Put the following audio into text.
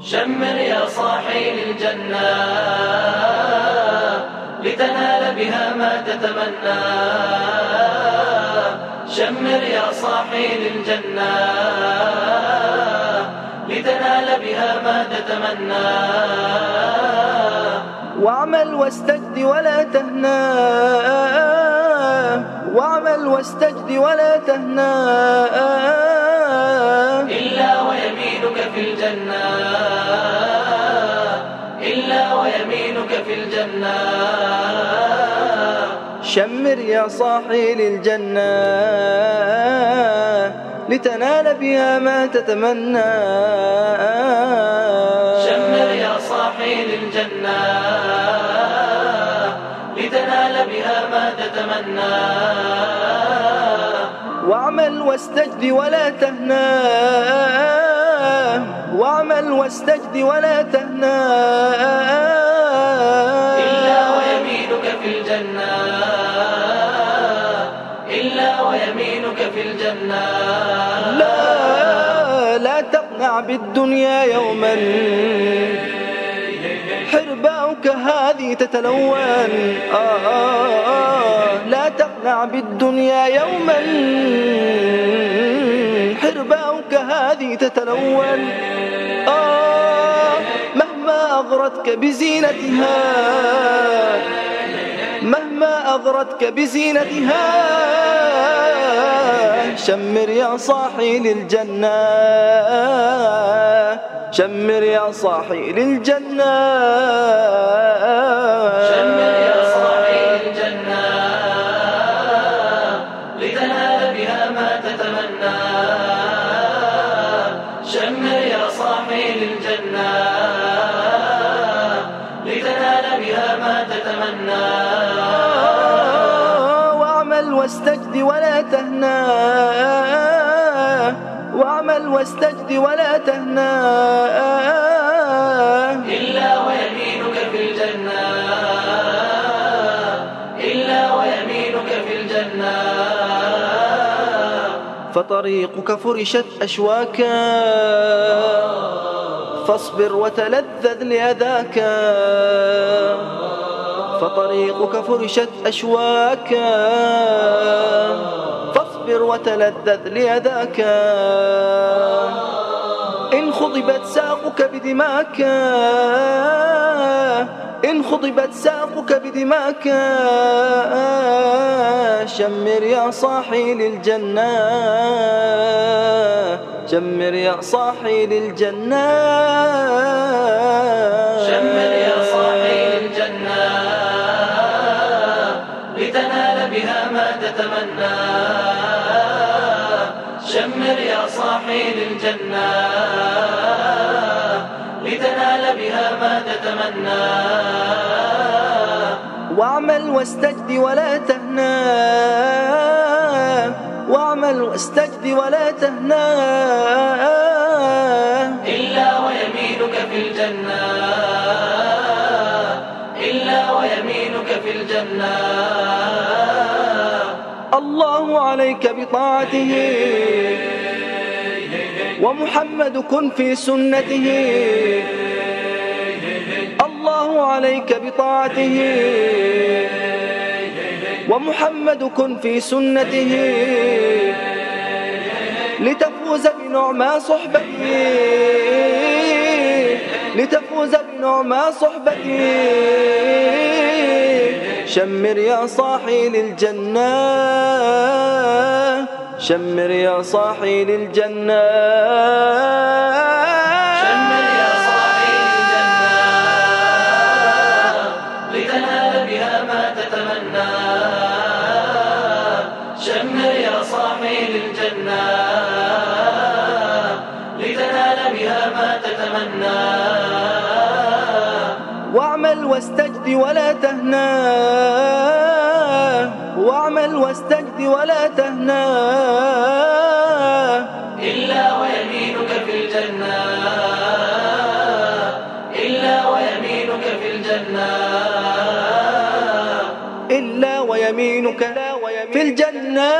شمر يا صاحي للجنة لتنال بها ما تتمنى. شمر يا صاحي للجنة لتنال بها ما تتمنى. واعمل واستجد ولا تهنى. واعمل واستجد ولا تهنى. في الجنة إلا ويمينك في الجنة. شمر يا صاحي للجنة لتنال بها ما تتمنى. شمر يا صاحي للجنة لتنال بها ما تتمنى. واعمل واستجد ولا تهنى. واعمل واستجد ولا تهنى إلا ويمينك في الجنة. إلا ويمينك في الجنة. لا لا تقنع بالدنيا يوما. حرباؤك هذه تتلون. آه آه آه لا تقنع بالدنيا يوما. هذه تتلون. آه مهما أغرتك بزينتها مهما أغرتك بزينتها شمر يا صاحي للجنة شمر يا صاحي للجنة. ما تتمنى. واعمل واستجد ولا تهنى. واعمل واستجد ولا تهنى. إلا ويمينك في الجنة. إلا ويمينك في الجنة. فطريقك فرشت أشواكا. فاصبر وتلذذ لأذاك. فطريقك فرشت أشواكا فاصبر وتلذذ لأذاك. إن خضبت ساقك بدماك. إن خضبت ساقك بدماك. شمر يا صاحي للجنة. شمر يا صاحي للجنة شمر يا صاحي الجنة. لتنال بها ما تتمنى. شمر يا صاحي للجنة لتنال بها ما تتمنى. واعمل واستجد ولا تهنى. واعمل واستجد ولا تهنى. إلا ويمينك في الجنة. إلا ويمينك في الجنة. الله عليك بطاعته. ومحمد كن في سنته. الله عليك بطاعته. ومحمد كن في سنته. لتفوز بنعمى صحبته لتفوز بنعمى صحبته شمر يا صاحي للجنة. شمر يا صاحي للجنة. تتمنى واعمل واستجد ولا تهنى. واعمل واستجد ولا تهنى. إلا ويمينك في الجنة. إلا ويمينك في الجنة. إلا ويمينك في الجنة.